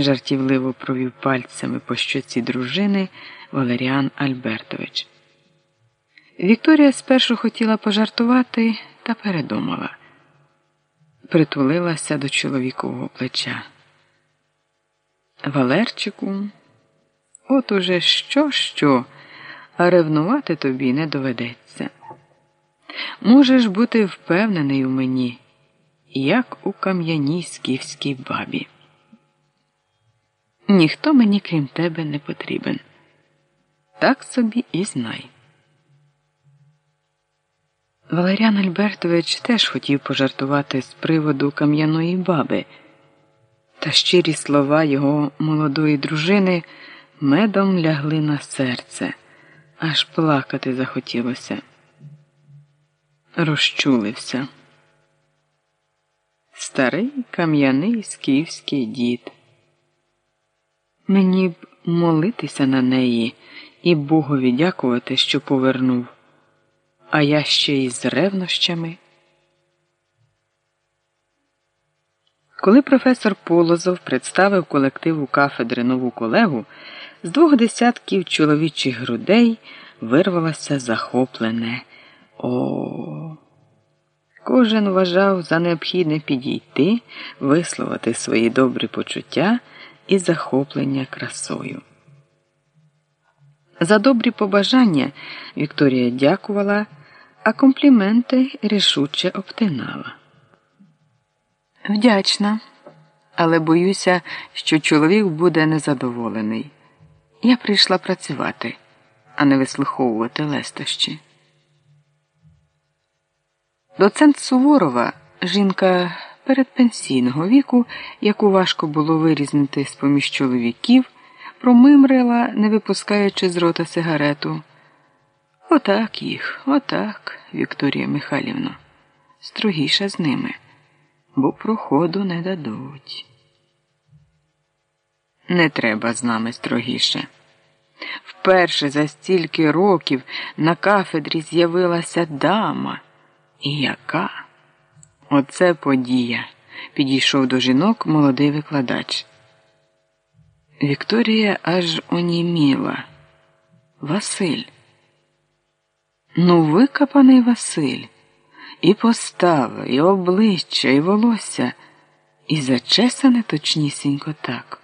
жартівливо провів пальцями по щоці дружини Валеріан Альбертович. Вікторія спершу хотіла пожартувати та передумала, притулилася до чоловікового плеча. Валерчику, от уже що, що, а ревнувати тобі не доведеться. Можеш бути впевнений у мені, як у кам'яній скіфській бабі. Ніхто мені, крім тебе, не потрібен. Так собі і знай. Валеріан Альбертович теж хотів пожартувати з приводу кам'яної баби, та щирі слова його молодої дружини медом лягли на серце, аж плакати захотілося. Розчулився. Старий кам'яний скіфський дід. Мені б молитися на неї і Богові дякувати, що повернув, а я ще й з ревнощами. Коли професор Полозов представив колективу кафедри нову колегу, з двох десятків чоловічих грудей вирвалося захоплене О. Кожен вважав за необхідне підійти, висловити свої добрі почуття і захоплення красою. За добрі побажання Вікторія дякувала, а компліменти рішуче обтинала. Вдячна, але боюся, що чоловік буде незадоволений. Я прийшла працювати, а не вислуховувати лестощі. Доцент Суворова, жінка передпенсійного віку, яку важко було вирізнити з поміж чоловіків, промимрила, не випускаючи з рота сигарету. Отак їх, отак, Вікторія Михайлівна, строгіше з ними, бо проходу не дадуть. Не треба з нами строгіше. Вперше за стільки років на кафедрі з'явилася дама. І яка? Оце подія, підійшов до жінок молодий викладач. Вікторія аж оніміла. Василь. Ну, викопаний Василь, і постава, і обличчя, і волосся, і зачесане точнісінько так.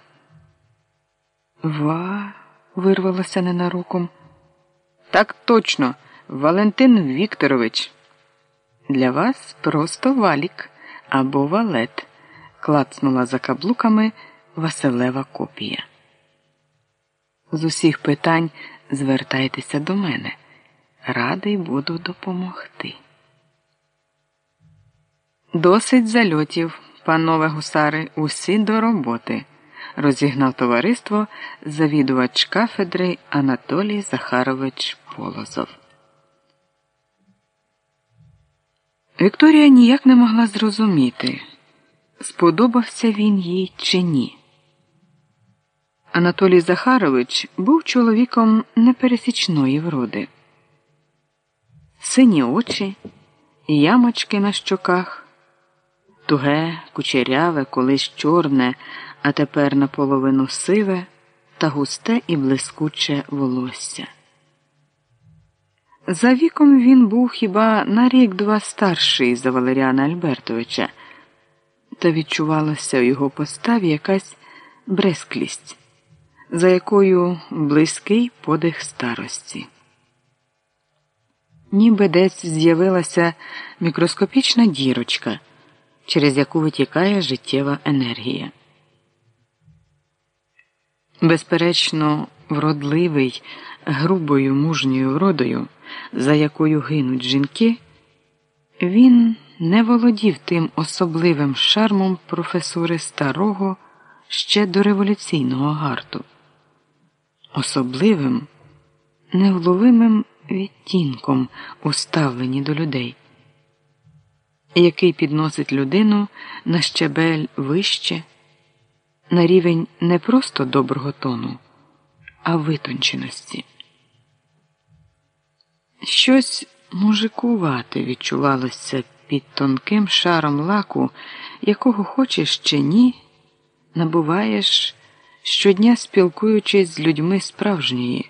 Ва, вирвалося ненароком. Так точно, Валентин Вікторович. Для вас просто валік або валет, клацнула за каблуками Василева копія. З усіх питань звертайтеся до мене. Радий буду допомогти. Досить зальотів, панове гусари, усі до роботи, розігнав товариство завідувач кафедри Анатолій Захарович Полозов. Вікторія ніяк не могла зрозуміти, сподобався він їй чи ні. Анатолій Захарович був чоловіком непересічної вроди. Сині очі, ямочки на щоках, туге, кучеряве, колись чорне, а тепер наполовину сиве та густе і блискуче волосся. За віком він був хіба на рік два старший за Валеріана Альбертовича, та відчувалася в його поставі якась бресклість, за якою близький подих старості. Ніби десь з'явилася мікроскопічна дірочка, через яку витікає життєва енергія. Безперечно, вродливий, грубою мужньою вродою за якою гинуть жінки, він не володів тим особливим шармом професори старого ще до революційного гарту, особливим, невловимим відтінком у ставленні до людей, який підносить людину на щебель вище, на рівень не просто доброго тону, а витонченості. Щось мужикувати відчувалося під тонким шаром лаку, якого хочеш чи ні, набуваєш щодня спілкуючись з людьми справжньої.